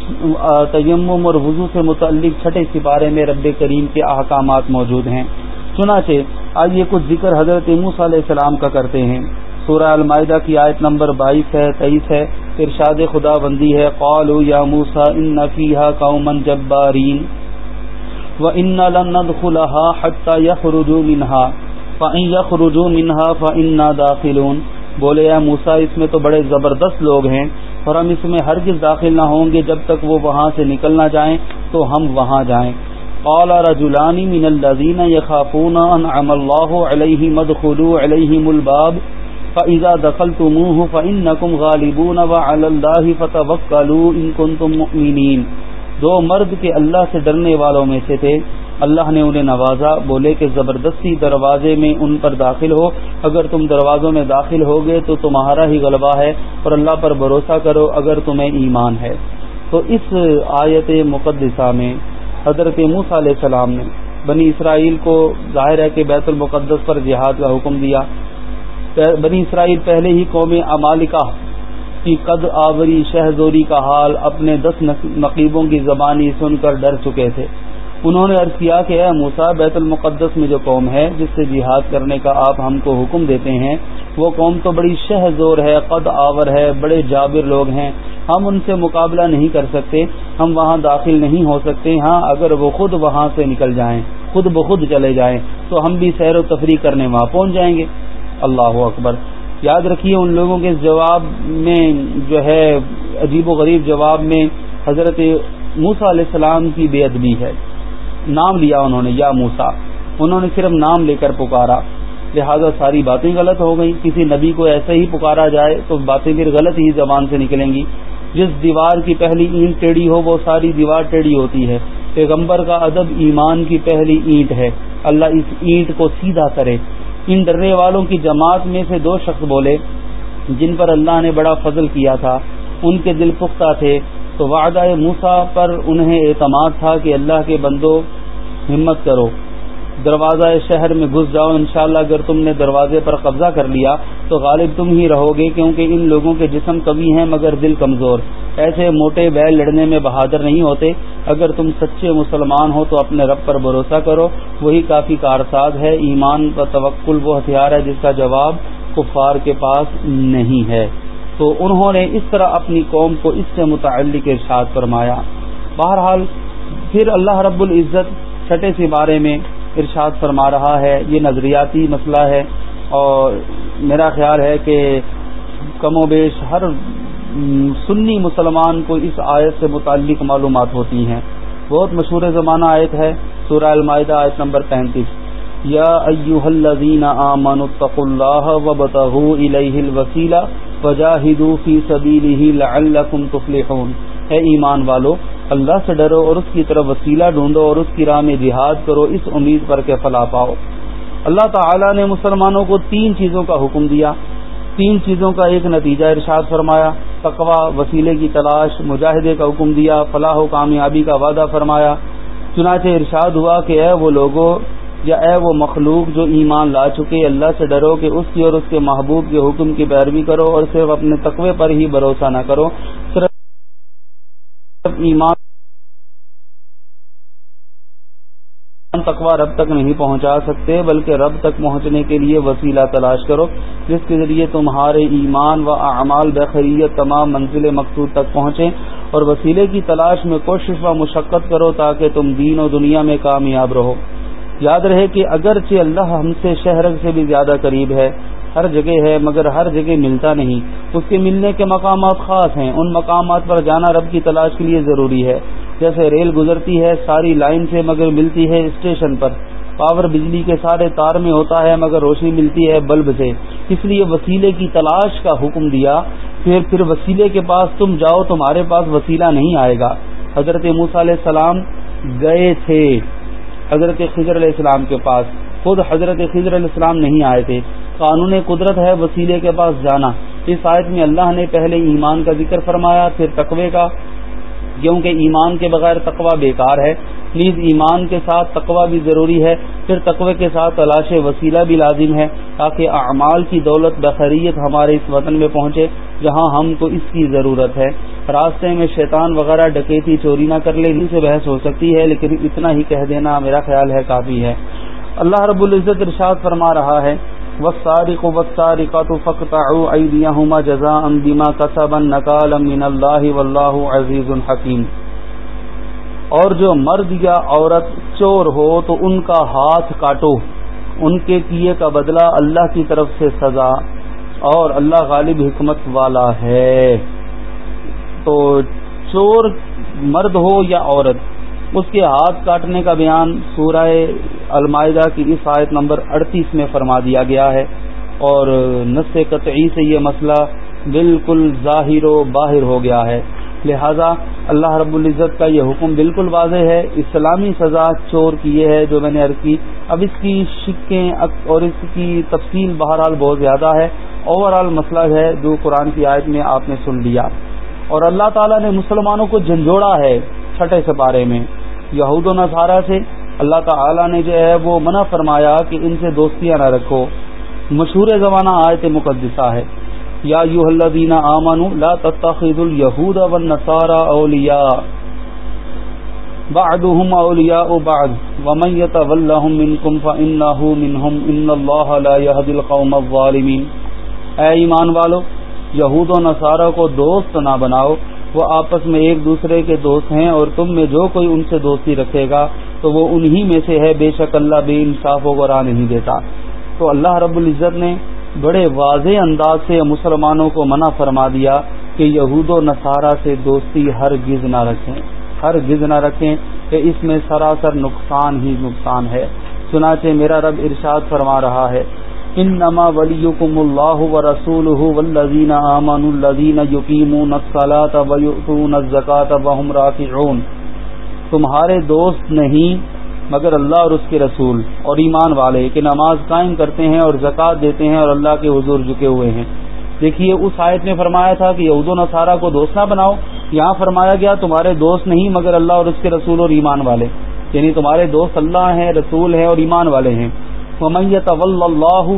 تیمم اور وضو سے متعلق چھٹے سپارے میں رب کریم کے احکامات موجود ہیں۔ چنانچہ آج یہ کچھ ذکر حضرت موس علیہ السلام کا کرتے ہیں۔ سورہ المائدہ کی آیت نمبر بائیس ہے، تیئیس ہے۔ ارشاد خدا بندی ہے قالو یا موسا ان نفیہ قومن جبارین۔ و ان ندخلها حتى يخرجوا منها۔ فإن يخرجوا منها فإنا داخلون۔ بولے یا موسا اس میں تو بڑے زبردست لوگ ہیں، اور ہم اس میں ہرگز داخل نہ ہوں گے جب تک وہ وہاں سے نکل نہ جائیں، تو ہم وہاں جائیں۔ قال رجلان من الذين يخافون انعم الله عليهم ادخلوا عليهم الباب۔ فاذا دخلتموه فانكم غالبون وعلى الله فتوكلوا ان كنتم مؤمنين۔ دو مرد کے اللہ سے ڈرنے والوں میں سے تھے۔ اللہ نے انہیں نوازا، بولے کہ زبردستی دروازے میں ان پر داخل ہو۔ اگر تم دروازوں میں داخل ہوگے تو تمہارا ہی غلبہ ہے اور اللہ پر بھروسہ کرو اگر تمہیں ایمان ہے۔ تو اس آیت مقدسہ میں حضرت موس علیہ السلام نے بنی اسرائیل کو ظاہر ہے کہ بیت المقدس پر جہاد کا حکم دیا۔ بنی اسرائیل پہلے ہی قوم امالکہ کی قد آوری شہزوری کا حال اپنے دس نقیبوں کی زبانی سن کر ڈر چکے تھے۔ انہوں نے عرض کیا کہ اے موسا بیت المقدس میں جو قوم ہے، جس سے جہاد کرنے کا آپ ہم کو حکم دیتے ہیں، وہ قوم تو بڑی شہ زور ہے، قد آور ہے، بڑے جابر لوگ ہیں۔ ہم ان سے مقابلہ نہیں کر سکتے، ہم وہاں داخل نہیں ہو سکتے۔ ہاں اگر وہ خود وہاں سے نکل جائیں، خود بخود چلے جائیں، تو ہم بھی سیر و تفریح کرنے وہاں پہنچ جائیں گے۔ اللہ اکبر۔ یاد رکھیے ان لوگوں کے جواب میں جو ہے، عجیب و غریب جواب میں حضرت موسا علیہ السلام کی بے ادبی ہے۔ نام لیا انہوں نے، یا موسا انہوں نے صرف نام لے کر پکارا۔ لہذا ساری باتیں غلط ہو گئیں۔ کسی نبی کو ایسے ہی پکارا جائے تو باتیں پھر غلط ہی زبان سے نکلیں گی۔ جس دیوار کی پہلی اینٹ ٹیڑھی ہو، وہ ساری دیوار ٹیڑھی ہوتی ہے۔ پیغمبر کا ادب ایمان کی پہلی اینٹ ہے۔ اللہ اس اینٹ کو سیدھا کرے۔ ان ڈرنے والوں کی جماعت میں سے دو شخص بولے، جن پر اللہ نے بڑا فضل کیا تھا، ان کے دل پختہ تھے۔ تو وعدہ موسا پر انہیں اعتماد تھا کہ اللہ کے بندو ہمت کرو۔ دروازہ شہر میں گھس جاؤ، انشاءاللہ اگر تم نے دروازے پر قبضہ کر لیا تو غالب تم ہی رہو گے، کیونکہ ان لوگوں کے جسم کبھی ہیں مگر دل کمزور۔ ایسے موٹے بیل لڑنے میں بہادر نہیں ہوتے۔ اگر تم سچے مسلمان ہو تو اپنے رب پر بھروسہ کرو۔ وہی کافی کارساز ہے۔ ایمان پر توکل وہ ہتھیار ہے جس کا جواب کفار کے پاس نہیں ہے۔ تو انہوں نے اس طرح اپنی قوم کو اس سے متعلق ارشاد فرمایا۔ بہرحال پھر اللہ رب العزت چھٹے سے بارے میں ارشاد فرما رہا ہے۔ یہ نظریاتی مسئلہ ہے اور میرا خیال ہے کہ کم و بیش ہر سنی مسلمان کو اس آیت سے متعلق معلومات ہوتی ہیں۔ بہت مشہور زمانہ آیت ہے، سورہ المائدہ آیت نمبر پینتیس۔ یا ایوہ الذین آمنوا اتقوا اللہ وبتغوا الیہ الوسیلہ وجاہدوا فی سبیلہ لعلکم تفلحون۔ اے ایمان والو، اللہ سے ڈرو اور اس کی طرف وسیلہ ڈھونڈو اور اس کی راہ میں جہاد کرو، اس امید پر کہ فلا پاؤ۔ اللہ تعالی نے مسلمانوں کو تین چیزوں کا حکم دیا۔ تین چیزوں کا ایک نتیجہ ارشاد فرمایا تقوا وسیلے کی تلاش، مجاہدے کا حکم دیا، فلاح و کامیابی کا وعدہ فرمایا۔ چنانچہ ارشاد ہوا کہ اے وہ لوگوں یا اے وہ مخلوق جو ایمان لا چکے، اللہ سے ڈرو کہ اس کی اور اس کے محبوب کے حکم کی پیروی کرو اور صرف اپنے تقوی پر ہی بھروسہ نہ کرو۔ صرف ایمان تقوا رب تک نہیں پہنچا سکتے، بلکہ رب تک پہنچنے کے لیے وسیلہ تلاش کرو، جس کے ذریعے تمہارے ایمان و اعمال بخریت تمام منزل مقصود تک پہنچیں، اور وسیلے کی تلاش میں کوشش و مشقت کرو تاکہ تم دین و دنیا میں کامیاب رہو۔ یاد رہے کہ اگرچہ اللہ ہم سے شہر سے بھی زیادہ قریب ہے، ہر جگہ ہے مگر ہر جگہ ملتا نہیں۔ اس کے ملنے کے مقامات خاص ہیں، ان مقامات پر جانا رب کی تلاش کے لیے ضروری ہے۔ جیسے ریل گزرتی ہے، ساری لائن سے مگر ملتی ہے اسٹیشن پر۔ پاور بجلی کے سارے تار میں ہوتا ہے مگر روشنی ملتی ہے بلب سے۔ اس لیے وسیلے کی تلاش کا حکم دیا۔ پھر پھر وسیلے کے پاس تم جاؤ، تمہارے پاس وسیلہ نہیں آئے گا۔ حضرت موسیٰ علیہ السلام گئے تھے حضرت خضر علیہ السلام کے پاس۔ خود حضرت خضر علیہ السلام نہیں آئے تھے۔ قانون قدرت ہے وسیلے کے پاس جانا۔ اس آیت میں اللہ نے پہلے ایمان کا ذکر فرمایا، پھر تقوی کا۔ کیونکہ ایمان کے بغیر تقوی بیکار ہے۔ پلیز، ایمان کے ساتھ تقوی بھی ضروری ہے۔ پھر تقوی کے ساتھ تلاش وسیلہ بھی لازم ہے تاکہ اعمال کی دولت بخریت ہمارے اس وطن میں پہنچے، جہاں ہم کو اس کی ضرورت ہے۔ راستے میں شیطان وغیرہ ڈکیتی چوری نہ کر لے ان سے بحث ہو سکتی ہے، لیکن اتنا ہی کہہ دینا میرا خیال ہے کافی ہے۔ اللہ رب العزت ارشاد فرما رہا ہے والسارق والسارقة فاقطعوا أيديهما جزاء بما كسبا نكالا من الله والله عزيز حكيم۔ اور جو مرد یا عورت چور ہو تو ان کا ہاتھ کاٹو۔ ان کے کیے کا بدلہ اللہ کی طرف سے سزا۔ اور اللہ غالب حکمت والا ہے۔ تو چور مرد ہو یا عورت اس کے ہاتھ کاٹنے کا بیان سورہ المائدہ کی اس آیت نمبر اڑتیس میں فرما دیا گیا ہے۔ اور نس قطعی سے یہ مسئلہ بالکل ظاہر و باہر ہو گیا ہے۔ لہذا اللہ رب العزت کا یہ حکم بالکل واضح ہے۔ اسلامی سزا چور کی یہ ہے جو میں نے عرض کی۔ اب اس کی شکیں اور اس کی تفصیل بہرحال بہت زیادہ ہے۔ اوور آل مسئلہ ہے جو قرآن کی آیت میں آپ نے سن لیا۔ اور اللہ تعالیٰ نے مسلمانوں کو جھنجھوڑا ہے۔ چھٹے سپارے میں، یہود و نصارہ سے اللہ تعالیٰ نے جو ہے وہ منع فرمایا کہ ان سے دوستیاں نہ رکھو۔ مشہور زمانہ آیت مقدسہ ہے۔ یا یو الذین آمنوا لا تتخذوا اليهود والنصارى اولیاء۔ بعضهم اولیاء بعض۔ ومن يتولهم منكم فانه منهم ان الله لا يهدي القوم الظالمين اے ایمان والو، یہود و نصارہ کو دوست نہ بناؤ۔ وہ آپس میں ایک دوسرے کے دوست ہیں اور تم میں جو کوئی ان سے دوستی رکھے گا تو وہ انہی میں سے ہے، بے شک اللہ بے انصاف و گراہ نہیں دیتا۔ تو اللہ رب العزت نے بڑے واضح انداز سے مسلمانوں کو منع فرما دیا کہ یہود و نصارہ سے دوستی ہر گز نہ رکھیں۔ ہر گز نہ رکھیں کہ اس میں سراسر نقصان ہی نقصان ہے۔ چنانچہ میرا رب ارشاد فرما رہا ہے انما وليكم الله ورسوله والذين آمنوا الذين يقيمون الصلاة ويؤتون الزكاة وهم راكعون تمہارے دوست نہیں، مگر اللہ اور اس کے رسول اور ایمان والے کہ نماز قائم کرتے ہیں اور زکوٰۃ دیتے ہیں اور اللہ کے حضور جھکے ہوئے ہیں۔ دیکھیے، اس آیت میں فرمایا تھا کہ یہود و نصارہ کو دوست نہ بناؤ۔ یہاں فرمایا گیا، تمہارے دوست نہیں، مگر اللہ اور اس کے رسول اور ایمان والے۔ یعنی تمہارے دوست اللہ ہیں، رسول ہیں اور ایمان والے ہیں۔ ممیت اللہ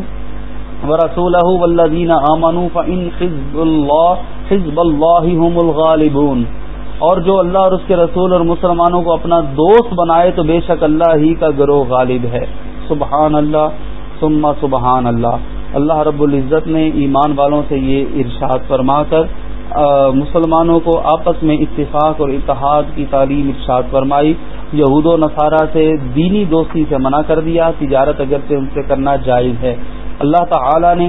و رسول امن حزب اللہ حزب اللہ الغالبون. اور جو اللہ اور اس کے رسول اور مسلمانوں کو اپنا دوست بنائے تو بے شک اللہ ہی کا گروہ غالب ہے. سبحان اللہ سما سبحان اللہ. اللہ رب العزت نے ایمان والوں سے یہ ارشاد فرما کر مسلمانوں کو آپس میں اتفاق اور اتحاد کی تعلیم ارشاد فرمائی۔ یہود و نصارہ سے دینی دوستی سے منع کر دیا، تجارت اگر سے ان سے کرنا جائز ہے۔ اللہ تعالی نے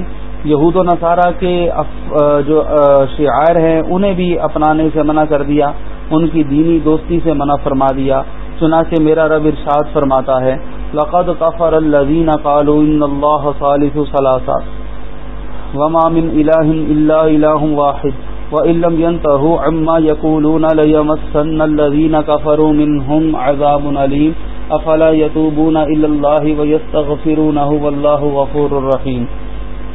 یہود و نصارہ کے جو شعائر ہیں، انہیں بھی اپنانے سے منع کر دیا، ان کی دینی دوستی سے منع فرما دیا۔ چنانچہ میرا رب ارشاد فرماتا ہے، لقد کفر الذین قالوا ان اللہ صالح ثلاثہ۔ وما من الہ الا الہ واحد۔ وَإِلَّمْ يَنْتَهُوا عَمَّا يَقُولُونَ لَيَمَسَّنَّ الَّذِينَ كَفَرُوا مِنْهُمْ عَذَابٌ أَلِيمٌ أَفَلَا يَتُوبُونَ إِلَى اللَّهِ وَيَسْتَغْفِرُونَهُ وَاللَّهُ غَفُورٌ رَحِيمٌ۔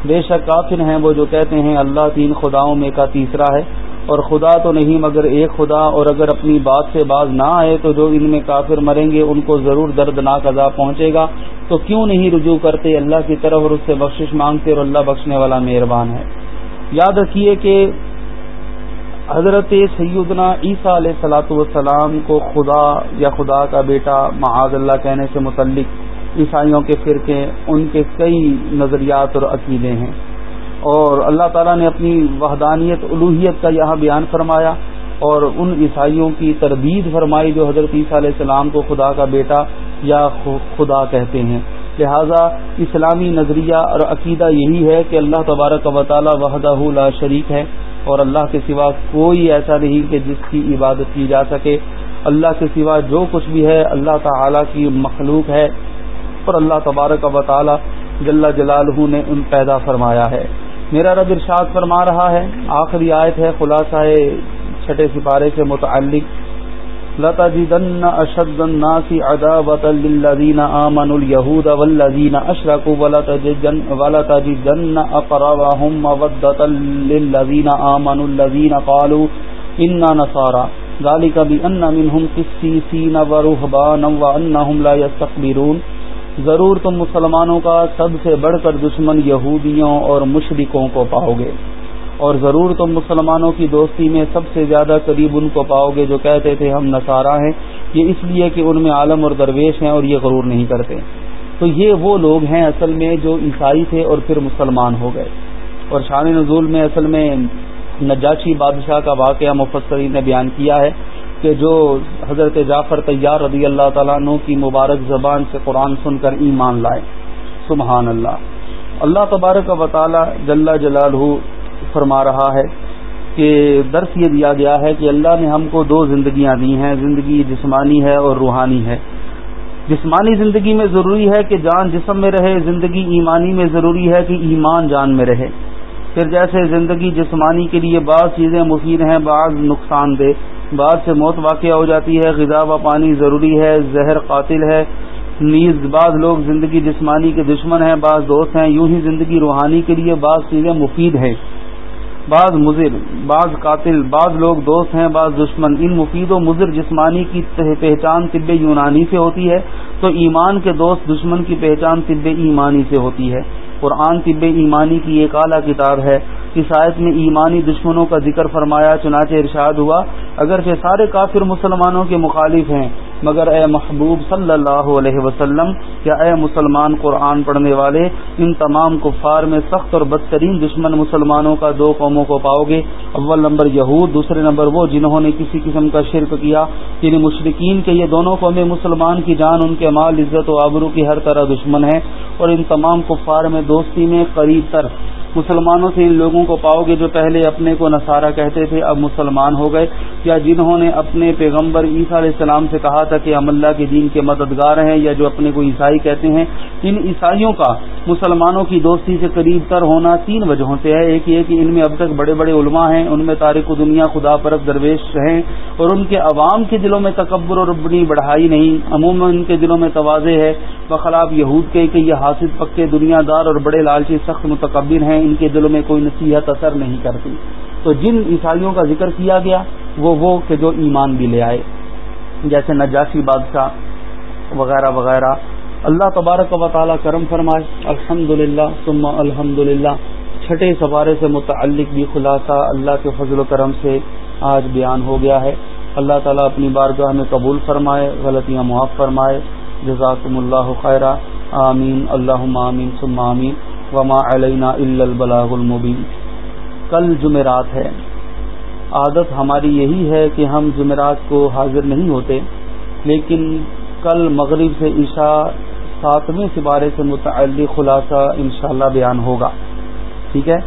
بے شک کافر ہیں وہ جو کہتے ہیں اللہ تین خداؤں میں کا تیسرا ہے، اور خدا تو نہیں مگر ایک خدا، اور اگر اپنی بات سے باز نہ آئے تو جو ان میں کافر مریں گے ان کو ضرور دردناک عذاب پہنچے گا۔ تو کیوں نہیں رجوع کرتے اللہ کی طرف اور اس سے بخشش مانگتے اور اللہ بخشنے والا مہربان ہے؟ یاد رکھیے کہ حضرت سیدنا عیسیٰ علیہ سلاۃ والسلام کو خدا یا خدا کا بیٹا معاذ اللہ کہنے سے متعلق عیسائیوں کے فرقے، ان کے کئی نظریات اور عقیدے ہیں۔ اور اللہ تعالیٰ نے اپنی وحدانیت الوحیت کا یہاں بیان فرمایا اور ان عیسائیوں کی تردید فرمائی جو حضرت عیسیٰ علیہ السلام کو خدا کا بیٹا یا خدا کہتے ہیں۔ لہذا اسلامی نظریہ اور عقیدہ یہی ہے کہ اللہ تبارک و تعالیٰ وحدہ لا شریک ہے۔ اور اللہ کے سوا کوئی ایسا نہیں کہ جس کی عبادت کی جا سکے۔ اللہ کے سوا جو کچھ بھی ہے، اللہ تعالی کی مخلوق ہے۔ اور اللہ تبارک و تعالی جل جلالہ نے ان پیدا فرمایا ہے۔ میرا رب ارشاد فرما رہا ہے۔ آخری آیت ہے، خلاصہ چھٹے سپارے سے متعلق۔ لتجدن اشد الناس عداوة للذين آمنوا اليهود والذين اشركوا ولتجدن ولتجدن اقربهم مودة للذين آمنوا الذين قالوا إنا نصارى. ذلك بأن منهم قسيسين ورهبانا وأنهم لا يستقبرون ضرور تم مسلمانوں کا سب سے بڑھ کر دشمن یہودیوں اور مشرکوں کو پاؤ گے۔ اور ضرور تم مسلمانوں کی دوستی میں سب سے زیادہ قریب ان کو پاؤ گے جو کہتے تھے ہم نصارہ ہیں۔ یہ اس لیے کہ ان میں عالم اور درویش ہیں اور یہ غرور نہیں کرتے۔ تو یہ وہ لوگ ہیں اصل میں جو عیسائی تھے اور پھر مسلمان ہو گئے۔ اور شان نزول میں اصل میں نجاشی بادشاہ کا واقعہ مفسرین نے بیان کیا ہے کہ جو حضرت جعفر طیار رضی اللہ تعالیٰ عنہ کی مبارک زبان سے قرآن سن کر ایمان لائے۔ سبحان اللہ۔ اللہ تبارک و تعالی جل جلال فرما رہا ہے کہ درس یہ دیا گیا ہے کہ اللہ نے ہم کو دو زندگیاں دی ہیں، زندگی جسمانی ہے اور روحانی ہے۔ جسمانی زندگی میں ضروری ہے کہ جان جسم میں رہے، زندگی ایمانی میں ضروری ہے کہ ایمان جان میں رہے۔ پھر جیسے زندگی جسمانی کے لیے بعض چیزیں مفید ہیں، بعض نقصان دہ۔ بعض سے موت واقع ہو جاتی ہے، غذا و پانی ضروری ہے، زہر قاتل ہے۔ نیز بعض لوگ زندگی جسمانی کے دشمن ہیں، بعض دوست ہیں۔ یوں ہی زندگی روحانی کے لیے بعض چیزیں مفید ہیں۔ بعض مضر، بعض قاتل، بعض لوگ دوست ہیں، بعض دشمن۔ ان مفید و مضر جسمانی کی پہچان طب یونانی سے ہوتی ہے، تو ایمان کے دوست دشمن کی پہچان طب ایمانی سے ہوتی ہے۔ قرآن طب ایمانی کی ایک اعلیٰ کتاب ہے۔ اس آیت میں ایمانی دشمنوں کا ذکر فرمایا، چنانچہ ارشاد ہوا۔ اگرچہ سارے کافر مسلمانوں کے مخالف ہیں مگر اے محبوب صلی اللہ علیہ وسلم، یا اے مسلمان قرآن پڑھنے والے، ان تمام کفار میں سخت اور بدترین دشمن مسلمانوں کا دو قوموں کو پاؤ گے۔ اول نمبر یہود، دوسرے نمبر وہ جنہوں نے کسی قسم کا شرک کیا۔ یعنی مشرقین کے یہ دونوں قومیں مسلمان کی جان، ان کے مال، عزت و آبرو کی ہر طرح دشمن ہے اور ان تمام کفار میں دوستی میں قریب تر مسلمانوں سے ان لوگوں کو پاؤ گے جو پہلے اپنے کو نصارہ کہتے تھے، اب مسلمان ہو گئے۔ یا جنہوں نے اپنے پیغمبر عیسیٰ علیہ السلام سے کہا تھا کہ ہم اللہ کے دین کے مددگار ہیں یا جو اپنے کو عیسائی کہتے ہیں، ان عیسائیوں کا مسلمانوں کی دوستی سے قریب تر ہونا تین وجہوں سے ہے۔ ایک یہ کہ ان میں اب تک بڑے بڑے علماء ہیں، ان میں تاریخ و دنیا خدا پرت درویش ہیں اور ان کے عوام کے دلوں میں تکبر اور اپنی بڑھائی نہیں، عموماً ان کے دلوں میں توازے ہے۔ بخلاف یہود کے کہ یہ حاصل پکے دنیا دار اور بڑے لالچی سخت متقبر ہیں۔ ان کے دلوں میں کوئی نصیحت اثر نہیں کرتی۔ تو جن عیسائیوں کا ذکر کیا گیا، وہ وہ کہ جو ایمان بھی لے آئے۔ جیسے نجاشی بادشاہ وغیرہ وغیرہ۔ اللہ تبارک و تعالی کرم فرمائے الحمد للہ ثم الحمد للہ چھٹے سوارے سے متعلق بھی خلاصہ اللہ کے فضل و کرم سے آج بیان ہو گیا ہے۔ اللہ تعالیٰ اپنی بارگاہ میں قبول فرمائے، غلطیاں معاف فرمائے۔ جزاکم اللہ خیرہ آمین۔ اللہ آمین۔ ثم آمین۔ وما علینا البلاغ المبین کل جمعرات ہے عادت ہماری یہی ہے کہ ہم جمعرات کو حاضر نہیں ہوتے، لیکن کل مغرب سے عشاء ساتویں سپارے سے متعلق خلاصہ انشاءاللہ بیان ہوگا۔ ٹھیک ہے؟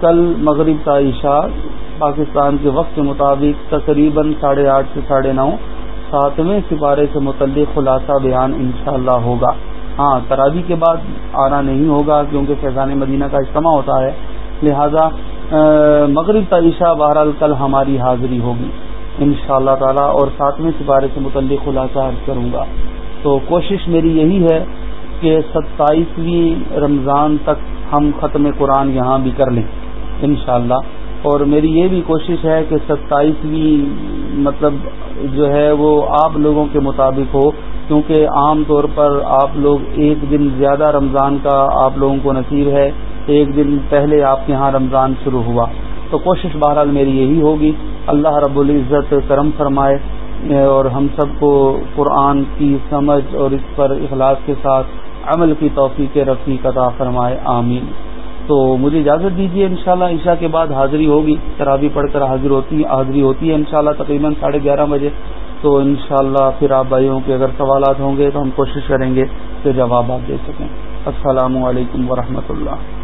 کل مغرب کا عشاء پاکستان کے وقت کے مطابق تقریباً ساڑھے آٹھ سے ساڑھے نو ساتویں سپارے سے متعلق خلاصہ بیان انشاءاللہ ہوگا۔ ہاں تراوی کے بعد آنا نہیں ہوگا کیونکہ فیضان مدینہ کا اجتماع ہوتا ہے۔ لہذا مغرب کا عشاء بہرحال کل ہماری حاضری ہوگی۔ ان شاء اللہ تعالی، اور ساتویں سپارے سے متعلق خلاصہ کروں گا۔ تو کوشش میری یہی ہے کہ ستائیسویں رمضان تک ہم ختم قرآن یہاں بھی کر لیں۔ انشاءاللہ۔ اور میری یہ بھی کوشش ہے کہ ستائیسویں مطلب جو ہے وہ آپ لوگوں کے مطابق ہو، کیونکہ عام طور پر آپ لوگ ایک دن زیادہ رمضان کا آپ لوگوں کو نصیب ہے، ایک دن پہلے آپ کے ہاں رمضان شروع ہوا۔ تو کوشش بہرحال میری یہی ہوگی۔ اللہ رب العزت کرم فرمائے اور ہم سب کو قرآن کی سمجھ اور اس پر اخلاص کے ساتھ عمل کی توفیق رفیق عطا فرمائے، آمین۔ تو مجھے اجازت دیجیے انشاءاللہ شاء عشاء کے بعد حاضری ہوگی ترابی پڑھ کر حاضر ہوتی حاضری ہوتی ہے انشاءاللہ تقریباً ساڑھے گیارہ بجے۔ تو انشاءاللہ پھر آپ بھائیوں کے اگر سوالات ہوں گے تو ہم کوشش کریں گے کہ جواب آپ دے سکیں۔ السلام علیکم ورحمۃ اللہ۔